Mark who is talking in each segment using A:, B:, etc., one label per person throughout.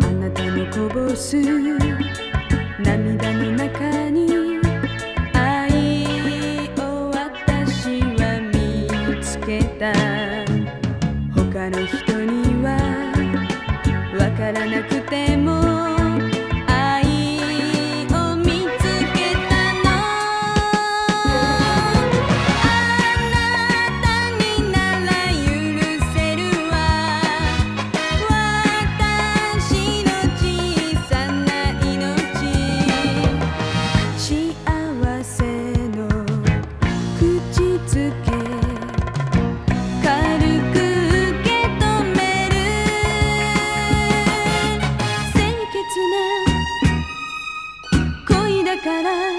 A: あなたのこぼす涙の中に愛を私は見つけた。他の人にはわからなくてもから」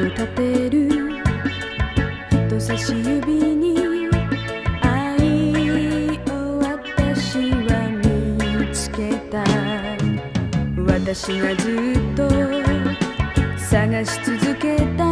A: の立てる。人差し指に愛を私は見つけた。私がずっと探し続けた。